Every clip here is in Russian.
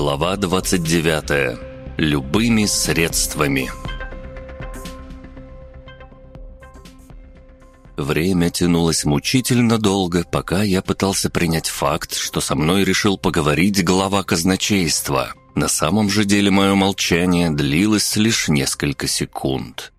Глава 29. Любыми средствами. Время тянулось мучительно долго, пока я пытался принять факт, что со мной решил поговорить глава казначейства. На самом же деле мое молчание длилось лишь несколько секунд.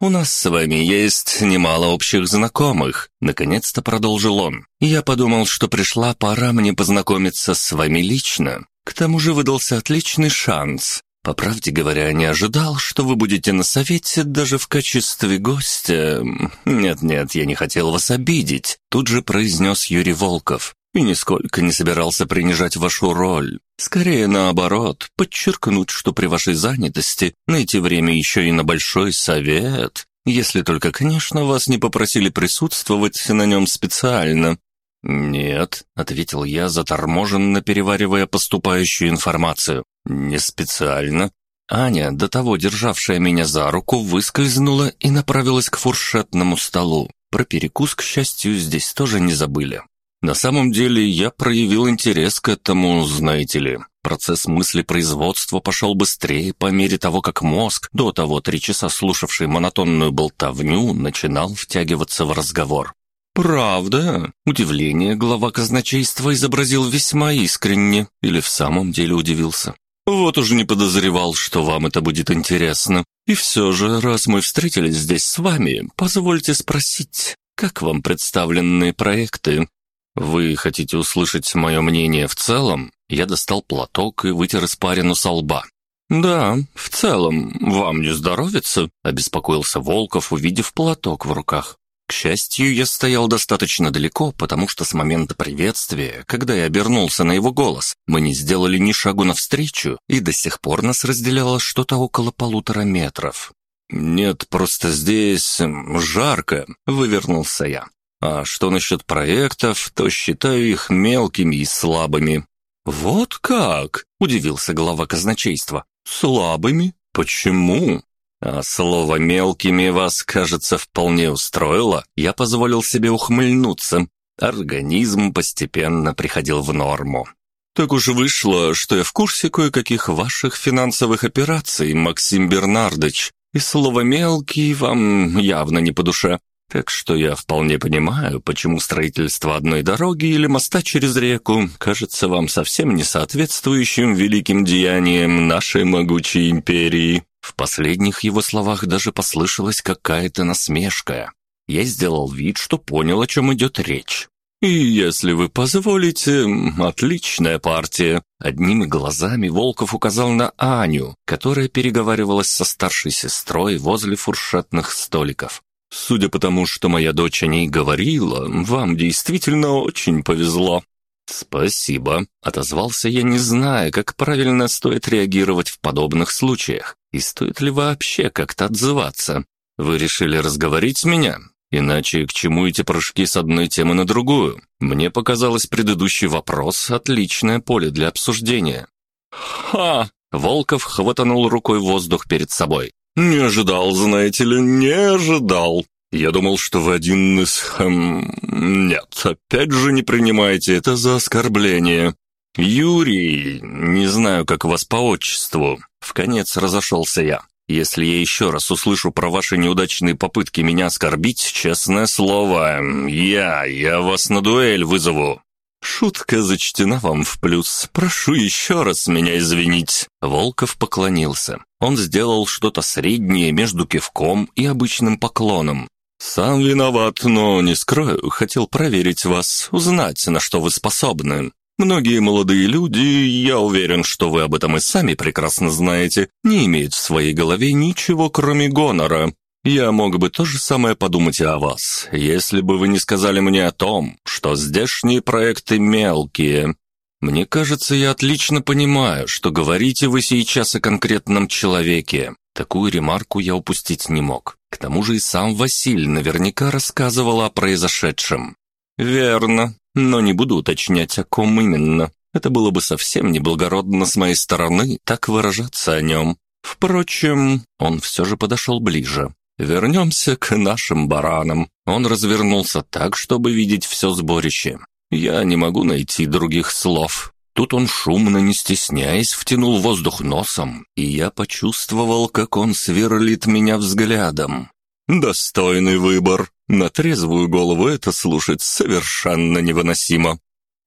«У нас с вами есть немало общих знакомых», — наконец-то продолжил он. «Я подумал, что пришла пора мне познакомиться с вами лично. К тому же выдался отличный шанс. По правде говоря, не ожидал, что вы будете на совете даже в качестве гостя. Нет-нет, я не хотел вас обидеть, тут же произнес Юрий Волков. И нисколько не собирался принижать вашу роль. Скорее наоборот, подчеркнуть, что при вашей занятости найти время еще и на большой совет. Если только, конечно, вас не попросили присутствовать на нем специально. «Нет», — ответил я, заторможенно переваривая поступающую информацию. «Не специально». Аня, до того державшая меня за руку, выскользнула и направилась к фуршетному столу. Про перекус, к счастью, здесь тоже не забыли. На самом деле я проявил интерес к этому, знаете ли. Процесс мыслепроизводства пошел быстрее по мере того, как мозг, до того три часа слушавший монотонную болтовню, начинал втягиваться в разговор. «Правда?» Удивление глава казначейства изобразил весьма искренне, или в самом деле удивился. «Вот уже не подозревал, что вам это будет интересно. И все же, раз мы встретились здесь с вами, позвольте спросить, как вам представленные проекты?» «Вы хотите услышать мое мнение в целом?» Я достал платок и вытер испарину со лба. «Да, в целом, вам не здоровится?» — обеспокоился Волков, увидев платок в руках. Счастью, я стоял достаточно далеко, потому что с момента приветствия, когда я обернулся на его голос, мы не сделали ни шагу навстречу, и до сих пор нас разделяло что-то около полутора метров. «Нет, просто здесь жарко», — вывернулся я. «А что насчет проектов, то считаю их мелкими и слабыми». «Вот как?» — удивился глава казначейства. «Слабыми? Почему?» А слово «мелкими» вас, кажется, вполне устроило. Я позволил себе ухмыльнуться. Организм постепенно приходил в норму. Так уж вышло, что я в курсе кое-каких ваших финансовых операций, Максим Бернардович, и слово «мелкий» вам явно не по душе. Так что я вполне понимаю, почему строительство одной дороги или моста через реку кажется вам совсем не соответствующим великим деяниям нашей могучей империи. В последних его словах даже послышалась какая-то насмешка. Я сделал вид, что понял, о чем идет речь. «И если вы позволите, отличная партия». Одними глазами Волков указал на Аню, которая переговаривалась со старшей сестрой возле фуршетных столиков. «Судя по тому, что моя дочь о ней говорила, вам действительно очень повезло». «Спасибо», — отозвался я, не зная, как правильно стоит реагировать в подобных случаях. И стоит ли вообще как-то отзываться? Вы решили разговорить меня? Иначе к чему эти прыжки с одной темы на другую? Мне показалось предыдущий вопрос – отличное поле для обсуждения. «Ха!» – Волков хватанул рукой воздух перед собой. «Не ожидал, знаете ли, не ожидал. Я думал, что вы один из... Хм... Нет, опять же не принимайте это за оскорбление. Юрий, не знаю, как вас по отчеству. В конец разошелся я. Если я еще раз услышу про ваши неудачные попытки меня оскорбить, честное слово, я, я вас на дуэль вызову. Шутка зачтена вам в плюс. Прошу еще раз меня извинить. Волков поклонился. Он сделал что-то среднее между кивком и обычным поклоном. «Сам виноват, но, не скрою, хотел проверить вас, узнать, на что вы способны. Многие молодые люди, я уверен, что вы об этом и сами прекрасно знаете, не имеют в своей голове ничего, кроме гонора. Я мог бы то же самое подумать и о вас, если бы вы не сказали мне о том, что здешние проекты мелкие. Мне кажется, я отлично понимаю, что говорите вы сейчас о конкретном человеке. Такую ремарку я упустить не мог. К тому же и сам Василь наверняка рассказывал о произошедшем. «Верно но не буду уточнять, о ком именно. Это было бы совсем неблагородно с моей стороны так выражаться о нем. Впрочем, он все же подошел ближе. Вернемся к нашим баранам. Он развернулся так, чтобы видеть все сборище. Я не могу найти других слов. Тут он шумно, не стесняясь, втянул воздух носом, и я почувствовал, как он сверлит меня взглядом. «Достойный выбор. На трезвую голову это слушать совершенно невыносимо».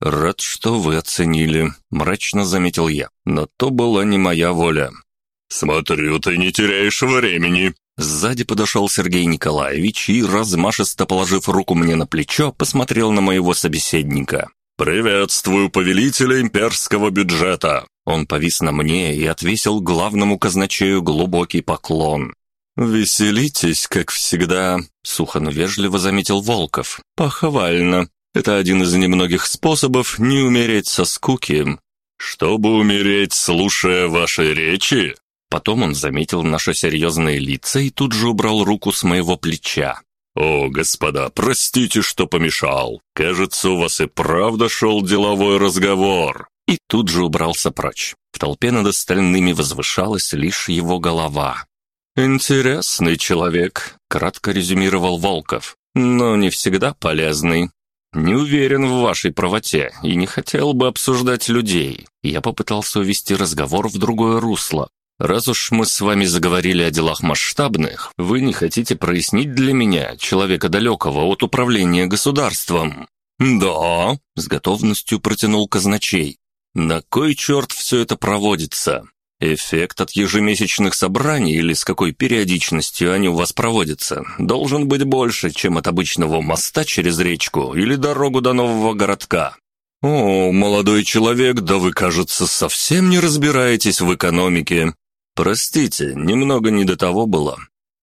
«Рад, что вы оценили», — мрачно заметил я, но то была не моя воля. «Смотрю, ты не теряешь времени», Сзади подошел Сергей Николаевич и, размашисто положив руку мне на плечо, посмотрел на моего собеседника. «Приветствую повелителя имперского бюджета!» Он повис на мне и отвесил главному казначею глубокий поклон. «Веселитесь, как всегда», — сухо, но вежливо заметил Волков. «Похвально. Это один из немногих способов не умереть со скуки». «Чтобы умереть, слушая ваши речи?» Потом он заметил наши серьезные лица и тут же убрал руку с моего плеча. «О, господа, простите, что помешал. Кажется, у вас и правда шел деловой разговор». И тут же убрался прочь. В толпе над остальными возвышалась лишь его голова. «Интересный человек», — кратко резюмировал Волков, «но не всегда полезный. Не уверен в вашей правоте и не хотел бы обсуждать людей. Я попытался увести разговор в другое русло, Раз уж мы с вами заговорили о делах масштабных, вы не хотите прояснить для меня, человека далекого от управления государством?» «Да», — с готовностью протянул казначей. «На кой черт все это проводится? Эффект от ежемесячных собраний или с какой периодичностью они у вас проводятся, должен быть больше, чем от обычного моста через речку или дорогу до нового городка. «О, молодой человек, да вы, кажется, совсем не разбираетесь в экономике. «Простите, немного не до того было».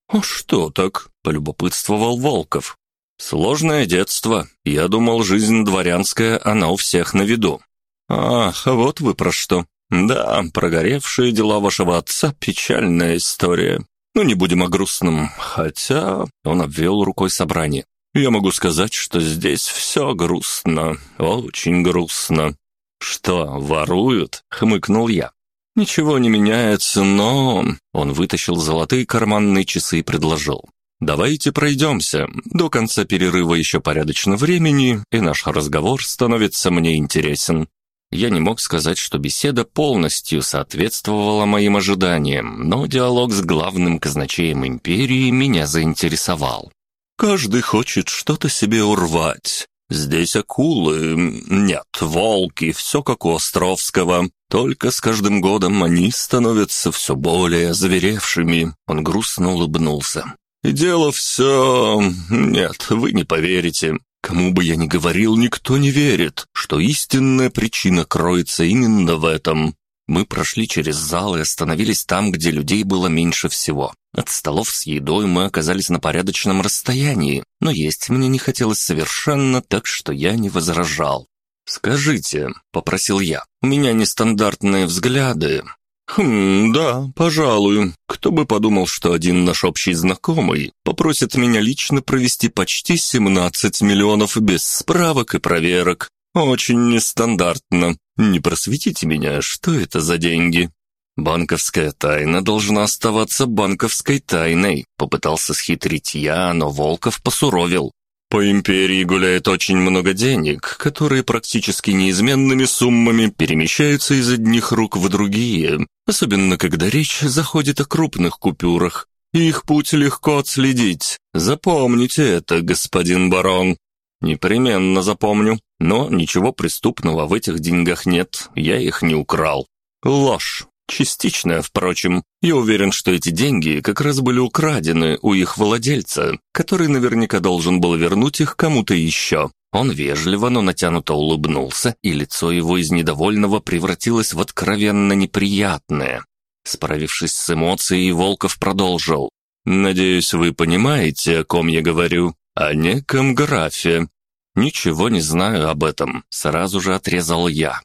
«А что так?» — полюбопытствовал Волков. «Сложное детство. Я думал, жизнь дворянская, она у всех на виду». «Ах, вот вы про что. Да, прогоревшие дела вашего отца — печальная история. Ну, не будем о грустном, хотя...» Он обвел рукой собрание. «Я могу сказать, что здесь все грустно, очень грустно». «Что, воруют?» — хмыкнул я. «Ничего не меняется, но...» Он вытащил золотые карманные часы и предложил. «Давайте пройдемся. До конца перерыва еще порядочно времени, и наш разговор становится мне интересен». Я не мог сказать, что беседа полностью соответствовала моим ожиданиям, но диалог с главным казначеем империи меня заинтересовал. «Каждый хочет что-то себе урвать. Здесь акулы, нет, волки, все как у Островского. Только с каждым годом они становятся все более озверевшими. Он грустно улыбнулся. И дело все... Нет, вы не поверите. Кому бы я ни говорил, никто не верит, что истинная причина кроется именно в этом. Мы прошли через зал и остановились там, где людей было меньше всего. От столов с едой мы оказались на порядочном расстоянии, но есть мне не хотелось совершенно, так что я не возражал. «Скажите», — попросил я, — «у меня нестандартные взгляды». «Хм, да, пожалуй. Кто бы подумал, что один наш общий знакомый попросит меня лично провести почти 17 миллионов без справок и проверок. Очень нестандартно. Не просветите меня, что это за деньги?» «Банковская тайна должна оставаться банковской тайной», — попытался схитрить я, но Волков посуровил. По империи гуляет очень много денег, которые практически неизменными суммами перемещаются из одних рук в другие, особенно когда речь заходит о крупных купюрах. Их путь легко отследить. Запомните это, господин барон. Непременно запомню, но ничего преступного в этих деньгах нет, я их не украл. Ложь. Частичная, впрочем. Я уверен, что эти деньги как раз были украдены у их владельца, который наверняка должен был вернуть их кому-то еще. Он вежливо, но натянуто улыбнулся, и лицо его из недовольного превратилось в откровенно неприятное. Справившись с эмоцией, Волков продолжил. «Надеюсь, вы понимаете, о ком я говорю, о неком графе». «Ничего не знаю об этом», — сразу же отрезал я.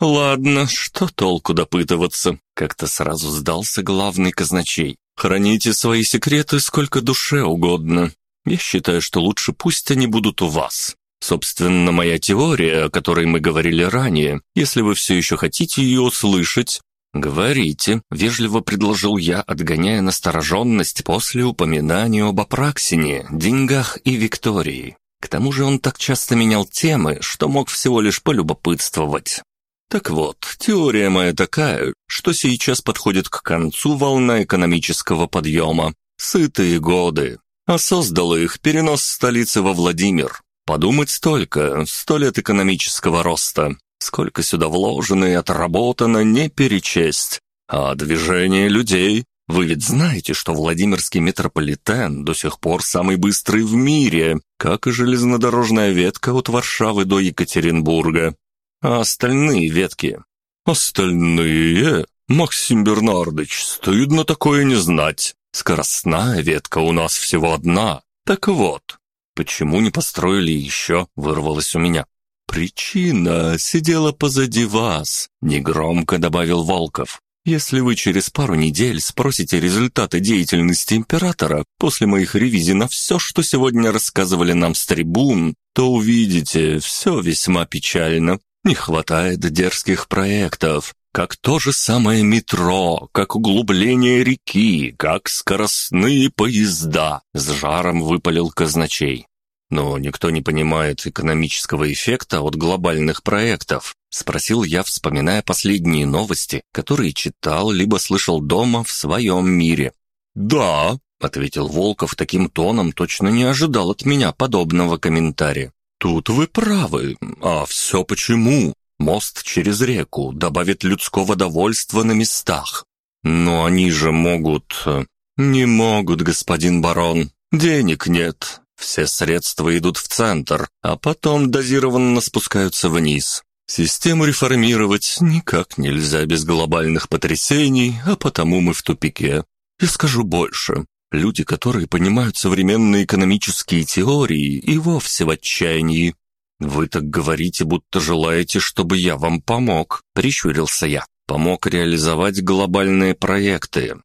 «Ладно, что толку допытываться?» Как-то сразу сдался главный казначей. «Храните свои секреты сколько душе угодно. Я считаю, что лучше пусть они будут у вас. Собственно, моя теория, о которой мы говорили ранее, если вы все еще хотите ее услышать, «Говорите», — вежливо предложил я, отгоняя настороженность после упоминания об Апраксине, деньгах и Виктории. К тому же он так часто менял темы, что мог всего лишь полюбопытствовать. Так вот, теория моя такая, что сейчас подходит к концу волна экономического подъема. Сытые годы. А создало их перенос столицы во Владимир. Подумать только, сто лет экономического роста. Сколько сюда вложено и отработано, не перечесть. А движение людей... Вы ведь знаете, что Владимирский метрополитен до сих пор самый быстрый в мире, как и железнодорожная ветка от Варшавы до Екатеринбурга. А остальные ветки? Остальные? Максим Бернардович, стыдно такое не знать. Скоростная ветка у нас всего одна. Так вот, почему не построили еще, вырвалось у меня. Причина сидела позади вас, негромко добавил Волков. Если вы через пару недель спросите результаты деятельности императора после моих ревизий на все, что сегодня рассказывали нам с трибун, то увидите, все весьма печально. Не хватает дерзких проектов, как то же самое метро, как углубление реки, как скоростные поезда, с жаром выпалил казначей. Но никто не понимает экономического эффекта от глобальных проектов, спросил я, вспоминая последние новости, которые читал либо слышал дома в своем мире. Да, ответил Волков таким тоном, точно не ожидал от меня подобного комментария. Тут вы правы. А все почему? Мост через реку добавит людского довольства на местах. Но они же могут... Э, не могут, господин барон. Денег нет. Все средства идут в центр, а потом дозированно спускаются вниз. Систему реформировать никак нельзя без глобальных потрясений, а потому мы в тупике. Я скажу больше. Люди, которые понимают современные экономические теории, и вовсе в отчаянии. «Вы так говорите, будто желаете, чтобы я вам помог», — прищурился я. «Помог реализовать глобальные проекты.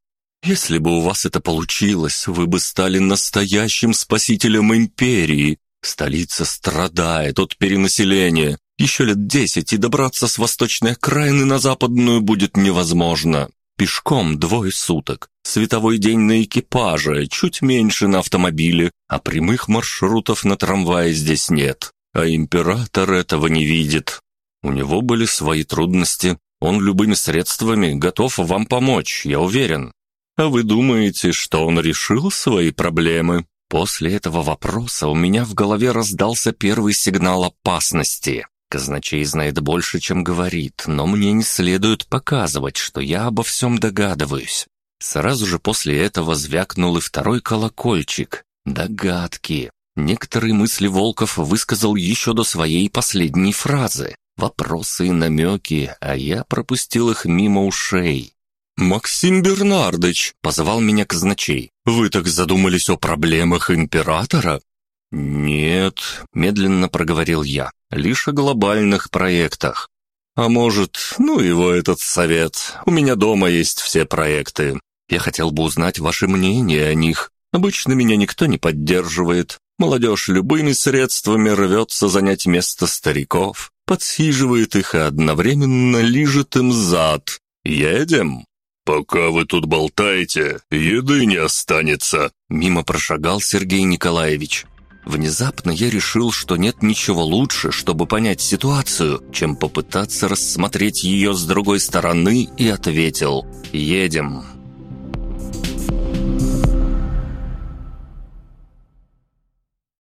Если бы у вас это получилось, вы бы стали настоящим спасителем империи. Столица страдает от перенаселения. Еще лет десять, и добраться с восточной окраины на западную будет невозможно. Пешком двое суток. Световой день на экипаже, чуть меньше на автомобиле, а прямых маршрутов на трамвае здесь нет. А император этого не видит. У него были свои трудности. Он любыми средствами готов вам помочь, я уверен. А вы думаете, что он решил свои проблемы? После этого вопроса у меня в голове раздался первый сигнал опасности. Казначей знает больше, чем говорит, но мне не следует показывать, что я обо всем догадываюсь. Сразу же после этого звякнул и второй колокольчик. Догадки. Некоторые мысли Волков высказал еще до своей последней фразы. Вопросы и намеки, а я пропустил их мимо ушей. «Максим Бернардович!» — позвал меня казначей. «Вы так задумались о проблемах императора?» «Нет», — медленно проговорил я, — «лишь о глобальных проектах. А может, ну его этот совет, у меня дома есть все проекты. Я хотел бы узнать ваше мнение о них. Обычно меня никто не поддерживает. Молодежь любыми средствами рвется занять место стариков, подсиживает их и одновременно лижет им зад. Едем?» «Пока вы тут болтаете, еды не останется», — мимо прошагал Сергей Николаевич. Внезапно я решил, что нет ничего лучше, чтобы понять ситуацию, чем попытаться рассмотреть ее с другой стороны, и ответил «Едем».